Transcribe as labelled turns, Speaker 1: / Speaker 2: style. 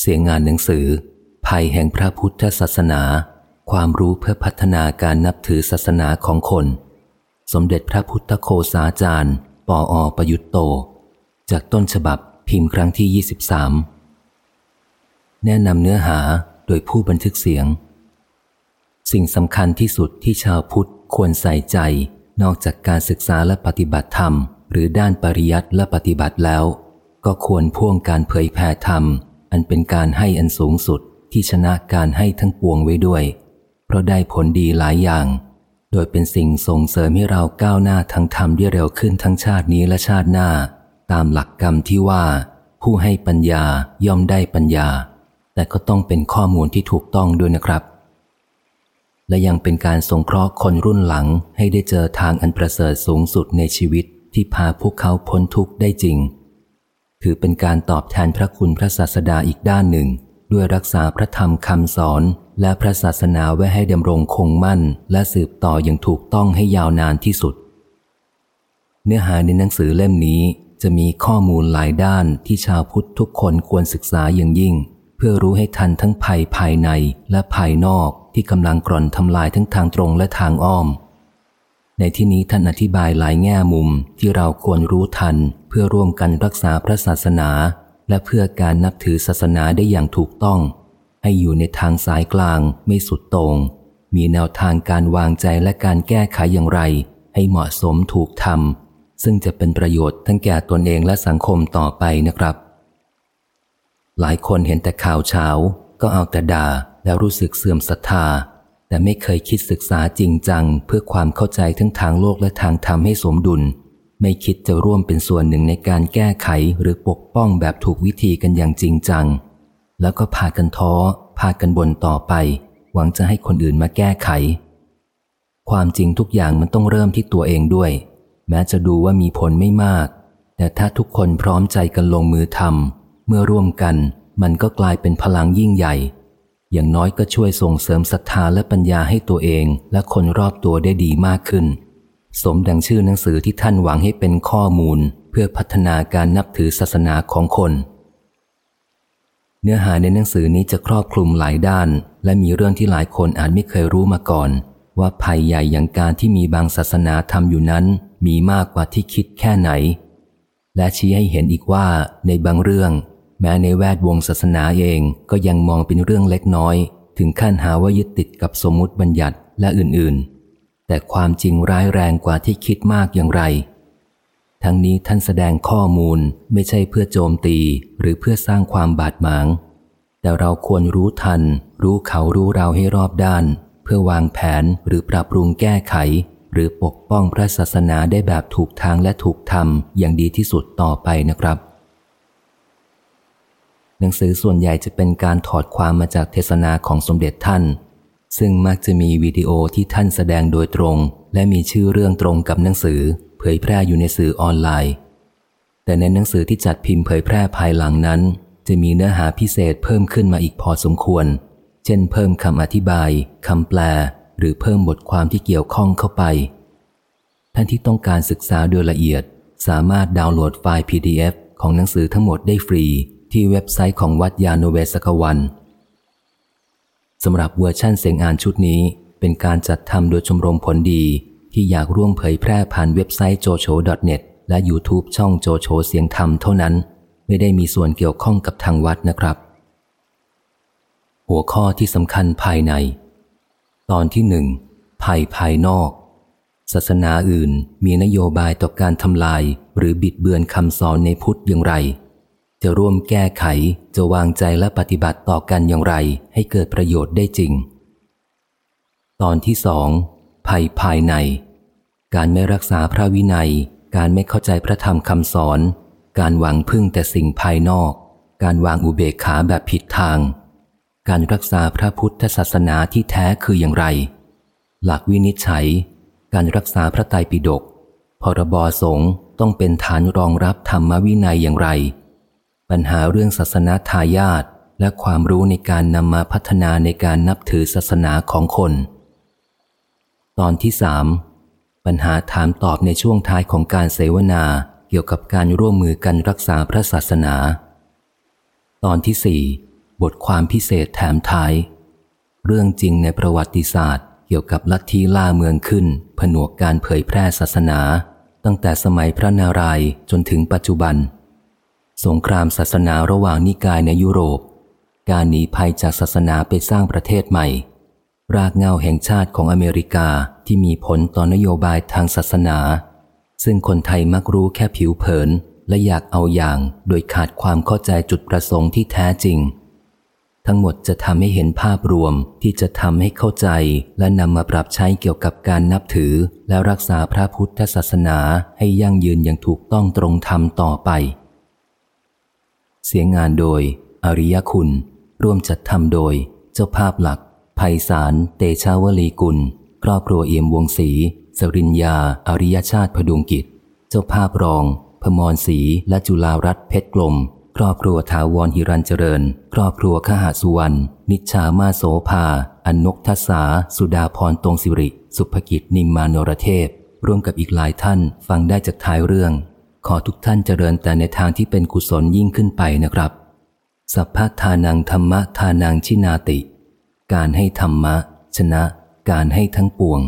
Speaker 1: เสียงงานหนังสือ ภัยแห่งพระพุทธศาสนา ความรู้เพื่อพัฒนาการนับถือศาสนาของคน สมเด็จพระพุทธโคสาจารย์ ปออประยุตโต จากต้นฉบับพิมพ์ครั้งที่ 23 แนะนำเนื้อหาโดยผู้บันทึกเสียง สิ่งสำคัญที่สุดที่ชาวพุทธควรใส่ใจนอกจากการศึกษาและปฏิบัติธรรม หรือด้านปริยัติและปฏิบัติแล้ว ก็ควรพ่วงการเผยแผ่ธรรม อันเป็นการให้อันสูงสุดที่ชนะการให้ทั้งปวงไว้ด้วย เพราะได้ผลดีหลายอย่าง โดยเป็นสิ่งส่งเสริมให้เราก้าวหน้าทั้งธรรมได้เร็วขึ้นทั้งชาตินี้และชาติหน้า ตามหลักกรรมที่ว่า ผู้ให้ปัญญาย่อมได้ปัญญา แต่ก็ต้องเป็นข้อมูลที่ถูกต้องด้วยนะครับ และยังเป็นการสงเคราะห์คนรุ่นหลังให้ได้เจอทางอันประเสริฐสูงสุดในชีวิตที่พาพวกเขาพ้นทุกข์ได้จริง ถือเป็นการตอบแทนพระคุณพระศาสดาอีกด้านหนึ่ง ด้วยรักษาพระธรรมคำสอน และพระศาสนาไว้ให้ดำรงคงมั่น และสืบต่ออย่างถูกต้องให้ยาวนานที่สุด เนื้อหาในหนังสือเล่มนี้จะมีข้อมูลหลายด้านที่ชาวพุทธทุกคนควรศึกษาอย่างยิ่ง เพื่อรู้ให้ทันทั้งภัยภายในและภายนอกที่กำลังกร่อนทำลายทั้งทางตรงและทางอ้อม ในที่นี้ท่านอธิบายหลายแง่มุมที่เราควรรู้ทัน เพื่อร่วมกันรักษาพระศาสนา และเพื่อการนับถือศาสนาได้อย่างถูกต้อง ให้อยู่ในทางสายกลางไม่สุดตรง มีแนวทางการวางใจและการแก้ไขอย่างไร ให้เหมาะสมถูกทำซึ่งจะเป็นประโยชน์ทั้งแก่ตนเองและสังคมต่อไปนะครับ หลายคนเห็นแต่ข่าวเช้าก็เอาแต่ด่าแล้วรู้สึกเสื่อมศรัทธา แต่ไม่เคยคิดศึกษาจริงจัง เพื่อความเข้าใจทั้งทางโลกและทางธรรมให้สมดุล ไม่คิดจะร่วมเป็นส่วนหนึ่งในการแก้ไขหรือปกป้องแบบถูกวิธีกันอย่างจริงจัง แล้วก็พากันท้อ พากันบ่นต่อไป หวังจะให้คนอื่นมาแก้ไข ความจริงทุกอย่างมันต้องเริ่มที่ตัวเองด้วย แม้จะดูว่ามีผลไม่มาก แต่ถ้าทุกคนพร้อมใจกันลงมือทำเมื่อร่วมกัน มันก็กลายเป็นพลังยิ่งใหญ่ อย่างน้อยก็ช่วยส่งเสริมศรัทธาและปัญญาให้ตัวเองและคนรอบตัวได้ดีมากขึ้น สมดังชื่อหนังสือที่ท่านหวังให้เป็นข้อมูล เพื่อพัฒนาการนับถือศาสนาของคน เนื้อหาในหนังสือนี้จะครอบคลุมหลายด้าน และมีเรื่องที่หลายคนอาจไม่เคยรู้มาก่อน ว่าภัยใหญ่อย่างการที่มีบางศาสนาทำอยู่นั้น มีมากกว่าที่คิดแค่ไหน และชี้ให้เห็นอีกว่าในบางเรื่อง แม้ในแวดวงศาสนาเองก็ยังมองเป็นเรื่องเล็กน้อย ถึงขั้นหาว่ายึดติดกับสมมุติบัญญัติและอื่นๆ แต่ความจริงร้ายแรงกว่าที่คิดมากอย่างไร ทั้งนี้ท่านแสดงข้อมูลไม่ใช่เพื่อโจมตีหรือเพื่อสร้างความบาดหมาง แต่เราควรรู้ทัน รู้เขารู้เราให้รอบด้าน เพื่อวางแผนหรือปรับปรุงแก้ไข หรือปกป้องพระศาสนาได้แบบถูกทางและถูกทำอย่างดีที่สุดต่อไปนะครับ หนังสือส่วนใหญ่จะเป็นการถอดความมาจากเทศนาของสมเด็จท่าน ซึ่งมักจะมีวิดีโอที่ท่านแสดงโดยตรง และมีชื่อเรื่องตรงกับหนังสือ เผยแพร่อยู่ในสื่อออนไลน์ แต่ในหนังสือที่จัดพิมพ์เผยแพร่ภายหลังนั้น จะมีเนื้อหาพิเศษเพิ่มขึ้นมาอีกพอสมควร เช่น เพิ่มคำอธิบายคำแปล หรือเพิ่มบทความที่เกี่ยวข้องเข้าไป ท่านที่ต้องการศึกษาโดยละเอียด สามารถดาวน์โหลดไฟล์ PDF ของหนังสือทั้งหมดได้ฟรี ที่เว็บไซต์ของวัดญาณเวศกวันสำหรับเวอร์ชั่นเสียงอ่านชุดนี้ เป็นการจัดทำโดยชมรมผลดีที่อยากร่วมเผยแพร่ผ่านเว็บไซต์ jocho.net และ YouTube ช่องโจโฉเสียงธรรมเท่านั้น ไม่ได้มีส่วนเกี่ยวข้องกับทางวัดนะครับ หัวข้อที่สำคัญภายใน ตอนที่หนึ่งภัยภายนอก ศาสนาอื่นมีนโยบายต่อการทำลาย หรือบิดเบือนคำสอนในพุทธอย่างไร จะร่วมแก้ไข จะวางใจและปฏิบัติต่อกันอย่างไร ให้เกิดประโยชน์ได้จริง ตอนที่สองภัยภายใน การไม่รักษาพระวินัย การไม่เข้าใจพระธรรมคำสอน การหวังพึ่งแต่สิ่งภายนอก การวางอุเบกขาแบบผิดทาง การรักษาพระพุทธศาสนาที่แท้คืออย่างไร หลักวินิจฉัย การรักษาพระไตรปิฎกพรบสงฆ์ต้องเป็นฐานรองรับธรรมวินัยอย่างไร ปัญหาเรื่องศาสนาทายาทและความรู้ในการนำมาพัฒนาในการนับถือศาสนาของคน ตอนที่สามปัญหาถามตอบในช่วงท้ายของการเสวนาเกี่ยวกับการร่วมมือกันรักษาพระศาสนา ตอนที่สี่บทความพิเศษแถมท้าย เรื่องจริงในประวัติศาสตร์ เกี่ยวกับลัทธิล่าเมืองขึ้น ผนวกการเผยแพร่ศาสนา ตั้งแต่สมัยพระนารายณ์จนถึงปัจจุบัน สงครามศาสนาระหว่างนิกายในยุโรป การหนีภัยจากศาสนาไปสร้างประเทศใหม่ รากเงาแห่งชาติของอเมริกาที่มีผลต่อนโยบายทางศาสนา ซึ่งคนไทยมักรู้แค่ผิวเผินและอยากเอาอย่างโดยขาดความเข้าใจจุดประสงค์ที่แท้จริง ทั้งหมดจะทำให้เห็นภาพรวมที่จะทำให้เข้าใจและนำมาปรับใช้เกี่ยวกับการนับถือ และรักษาพระพุทธศาสนาให้ยั่งยืนอย่างถูกต้องตรงธรรมต่อไป เสียงงานโดย อริยคุณ ร่วมจัดทำโดย เจ้าภาพหลักภัยสาร เตชาวลีกุล ครอบครัวเอี่ยมวงศรีสริญญา อริยชาติพดุงกิจ เจ้าภาพรอง พมรศรีและจุฬารัตเพชรกลม ครอบครัวถาวรหิรันเจริญ ครอบครัวขหาสุวรรณ นิชามาโสภา อนนกทัศา สุดาพรตรงสิริ สุภกิจนิมมานรเทพ ร่วมกับอีกหลายท่านฟังได้จากท้ายเรื่อง ขอทุกท่านเจริญแต่ในทางที่เป็นกุศลยิ่งขึ้นไปนะครับ สัพพทานังธรรมะทานังชินาติ การให้ธรรมะ ชนะ การให้ทั้งปวง